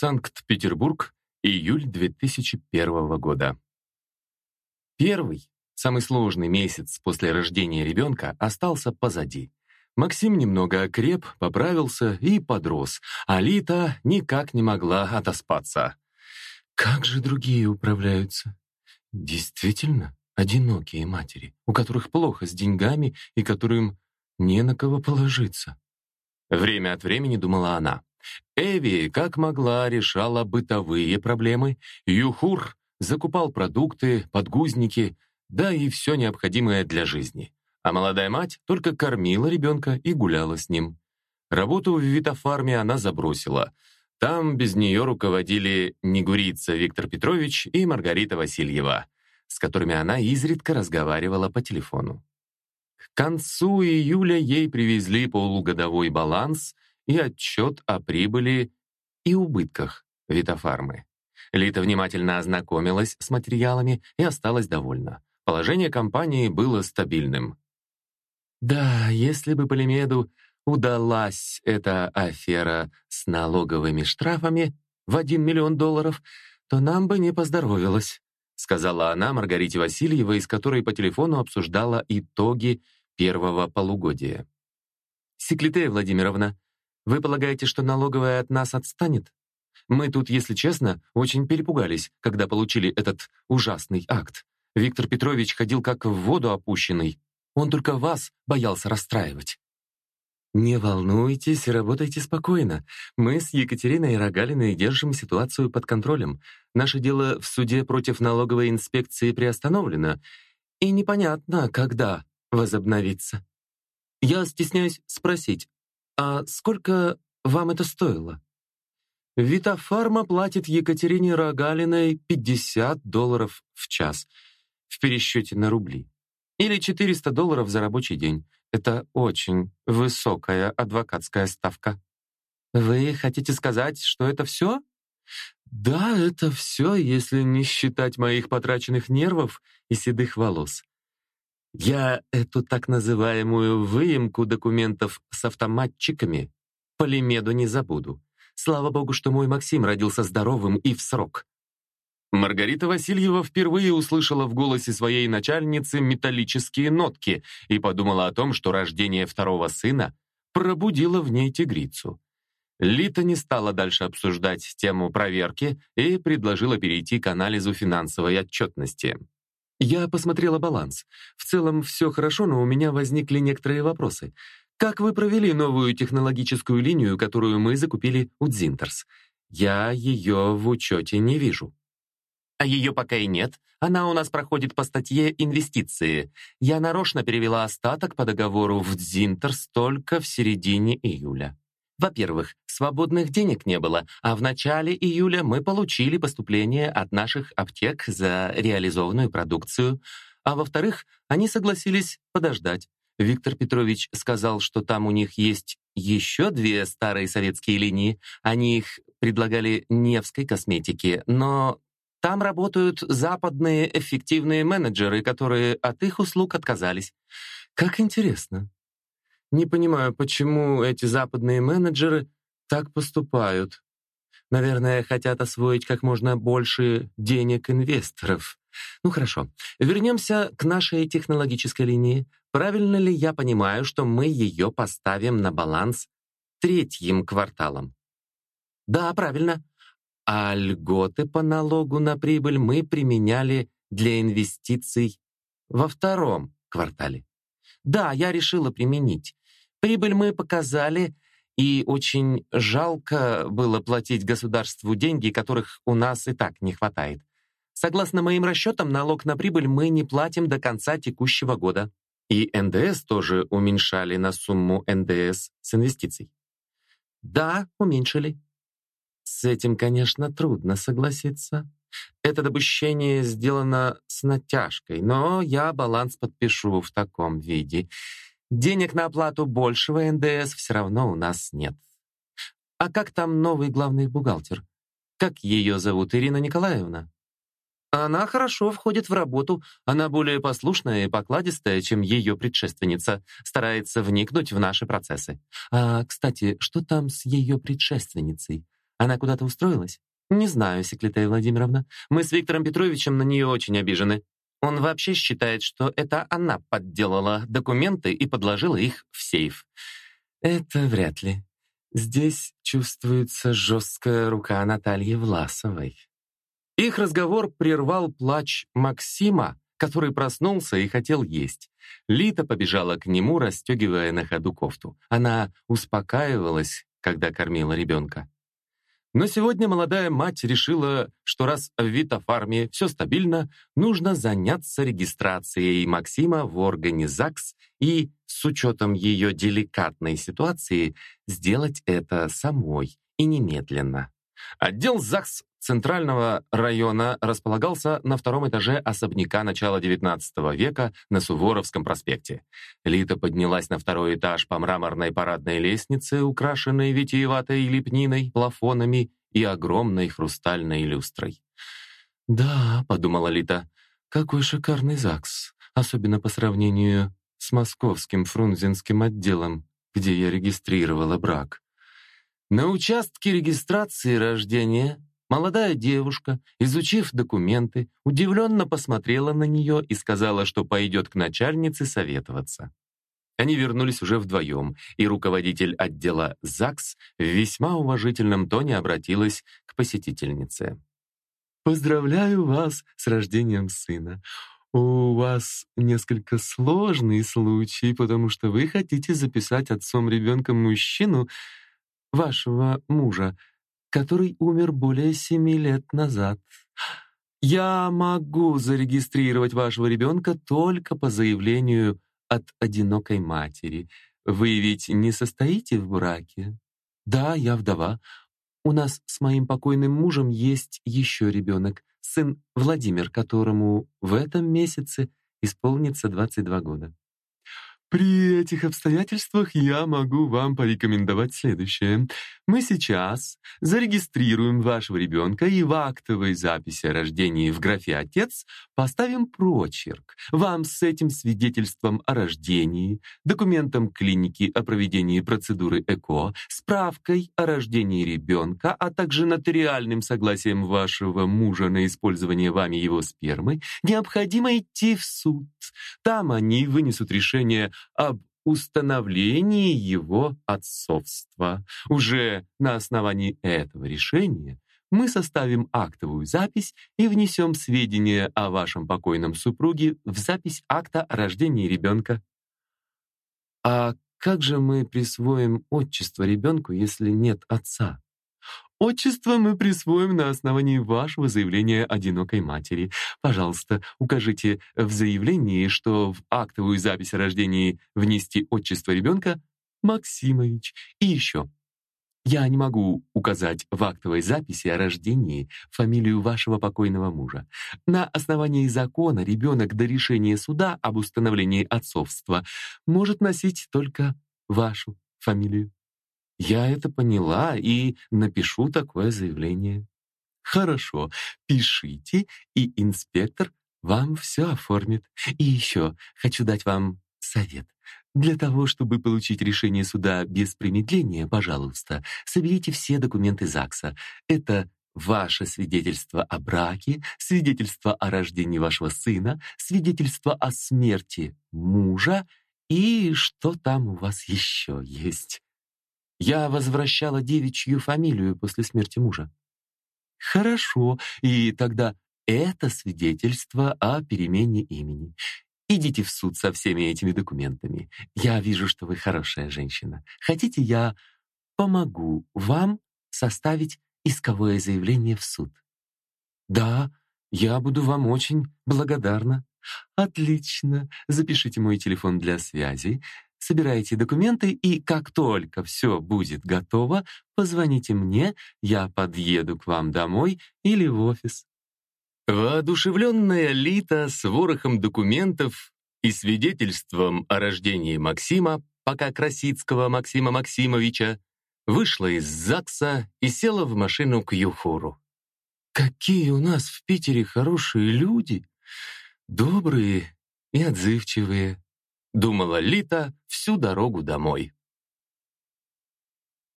Санкт-Петербург, июль 2001 года. Первый, самый сложный месяц после рождения ребенка остался позади. Максим немного окреп, поправился и подрос, а Лита никак не могла отоспаться. Как же другие управляются? Действительно, одинокие матери, у которых плохо с деньгами и которым не на кого положиться. Время от времени думала она. Эви, как могла, решала бытовые проблемы. Юхур закупал продукты, подгузники, да и все необходимое для жизни. А молодая мать только кормила ребенка и гуляла с ним. Работу в Витофарме она забросила. Там без нее руководили Негурица Виктор Петрович и Маргарита Васильева, с которыми она изредка разговаривала по телефону. К концу июля ей привезли полугодовой баланс и отчет о прибыли и убытках Витофармы. Лита внимательно ознакомилась с материалами и осталась довольна. Положение компании было стабильным. Да, если бы Полимеду удалась эта афера с налоговыми штрафами в 1 миллион долларов, то нам бы не поздоровилось, сказала она Маргарите Васильевой, с которой по телефону обсуждала итоги первого полугодия. «Секлитея Владимировна, вы полагаете, что налоговая от нас отстанет? Мы тут, если честно, очень перепугались, когда получили этот ужасный акт. Виктор Петрович ходил как в воду опущенный. Он только вас боялся расстраивать». «Не волнуйтесь, работайте спокойно. Мы с Екатериной Рогалиной держим ситуацию под контролем. Наше дело в суде против налоговой инспекции приостановлено, и непонятно, когда возобновится. Я стесняюсь спросить, а сколько вам это стоило?» Витофарма платит Екатерине Рогалиной 50 долларов в час в пересчете на рубли. Или 400 долларов за рабочий день. Это очень высокая адвокатская ставка. Вы хотите сказать, что это все? Да, это все, если не считать моих потраченных нервов и седых волос. Я эту так называемую выемку документов с автоматчиками по лимеду не забуду. Слава богу, что мой Максим родился здоровым и в срок. Маргарита Васильева впервые услышала в голосе своей начальницы металлические нотки и подумала о том, что рождение второго сына пробудило в ней тигрицу. Лита не стала дальше обсуждать тему проверки и предложила перейти к анализу финансовой отчетности. Я посмотрела баланс. В целом все хорошо, но у меня возникли некоторые вопросы. Как вы провели новую технологическую линию, которую мы закупили у Дзинтерс? Я ее в учете не вижу. А ее пока и нет. Она у нас проходит по статье «Инвестиции». Я нарочно перевела остаток по договору в Дзинтерс только в середине июля. Во-первых, свободных денег не было, а в начале июля мы получили поступление от наших аптек за реализованную продукцию. А во-вторых, они согласились подождать. Виктор Петрович сказал, что там у них есть еще две старые советские линии. Они их предлагали Невской косметике, но там работают западные эффективные менеджеры, которые от их услуг отказались. Как интересно. Не понимаю, почему эти западные менеджеры так поступают. Наверное, хотят освоить как можно больше денег инвесторов. Ну хорошо, вернемся к нашей технологической линии. Правильно ли я понимаю, что мы ее поставим на баланс третьим кварталом? Да, правильно. А льготы по налогу на прибыль мы применяли для инвестиций во втором квартале. Да, я решила применить. Прибыль мы показали, и очень жалко было платить государству деньги, которых у нас и так не хватает. Согласно моим расчетам, налог на прибыль мы не платим до конца текущего года. И НДС тоже уменьшали на сумму НДС с инвестиций. Да, уменьшили. С этим, конечно, трудно согласиться. Это допущение сделано с натяжкой, но я баланс подпишу в таком виде. Денег на оплату большего НДС все равно у нас нет. А как там новый главный бухгалтер? Как ее зовут, Ирина Николаевна? Она хорошо входит в работу, она более послушная и покладистая, чем ее предшественница, старается вникнуть в наши процессы. А, кстати, что там с ее предшественницей? Она куда-то устроилась? Не знаю, Секлитая Владимировна. Мы с Виктором Петровичем на нее очень обижены. Он вообще считает, что это она подделала документы и подложила их в сейф. Это вряд ли. Здесь чувствуется жесткая рука Натальи Власовой. Их разговор прервал плач Максима, который проснулся и хотел есть. Лита побежала к нему, расстегивая на ходу кофту. Она успокаивалась, когда кормила ребенка. Но сегодня молодая мать решила, что раз в Витофарме все стабильно, нужно заняться регистрацией Максима в органе ЗАГС и, с учетом ее деликатной ситуации, сделать это самой и немедленно. Отдел ЗАГС Центрального района располагался на втором этаже особняка начала XIX века на Суворовском проспекте. Лита поднялась на второй этаж по мраморной парадной лестнице, украшенной витиеватой лепниной, плафонами и огромной хрустальной люстрой. «Да», — подумала Лита, — «какой шикарный ЗАГС, особенно по сравнению с московским фрунзенским отделом, где я регистрировала брак». На участке регистрации рождения Молодая девушка, изучив документы, удивленно посмотрела на нее и сказала, что пойдет к начальнице советоваться. Они вернулись уже вдвоем, и руководитель отдела ЗАГС в весьма уважительном тоне обратилась к посетительнице. «Поздравляю вас с рождением сына. У вас несколько сложный случай, потому что вы хотите записать отцом ребенка мужчину, вашего мужа, который умер более семи лет назад. Я могу зарегистрировать вашего ребенка только по заявлению от одинокой матери. Вы ведь не состоите в браке? Да, я вдова. У нас с моим покойным мужем есть еще ребенок, сын Владимир, которому в этом месяце исполнится 22 года. При этих обстоятельствах я могу вам порекомендовать следующее. Мы сейчас зарегистрируем вашего ребенка и в актовой записи о рождении в графе «Отец» поставим прочерк. Вам с этим свидетельством о рождении, документом клиники о проведении процедуры ЭКО, справкой о рождении ребенка, а также нотариальным согласием вашего мужа на использование вами его спермы, необходимо идти в суд. Там они вынесут решение об установлении его отцовства. Уже на основании этого решения мы составим актовую запись и внесем сведения о вашем покойном супруге в запись акта о рождении ребенка. А как же мы присвоим отчество ребенку, если нет отца? Отчество мы присвоим на основании вашего заявления одинокой матери. Пожалуйста, укажите в заявлении, что в актовую запись о рождении внести отчество ребенка Максимович. И еще. Я не могу указать в актовой записи о рождении фамилию вашего покойного мужа. На основании закона ребенок до решения суда об установлении отцовства может носить только вашу фамилию. Я это поняла и напишу такое заявление. Хорошо, пишите, и инспектор вам все оформит. И еще хочу дать вам совет. Для того, чтобы получить решение суда без промедления, пожалуйста, соберите все документы ЗАГСа. Это ваше свидетельство о браке, свидетельство о рождении вашего сына, свидетельство о смерти мужа и что там у вас еще есть. Я возвращала девичью фамилию после смерти мужа. Хорошо, и тогда это свидетельство о перемене имени. Идите в суд со всеми этими документами. Я вижу, что вы хорошая женщина. Хотите, я помогу вам составить исковое заявление в суд? Да, я буду вам очень благодарна. Отлично. Запишите мой телефон для связи собирайте документы, и как только все будет готово, позвоните мне, я подъеду к вам домой или в офис». Воодушевленная Лита с ворохом документов и свидетельством о рождении Максима, пока Красицкого Максима Максимовича, вышла из ЗАГСа и села в машину к Юхору. «Какие у нас в Питере хорошие люди! Добрые и отзывчивые!» Думала Лита всю дорогу домой.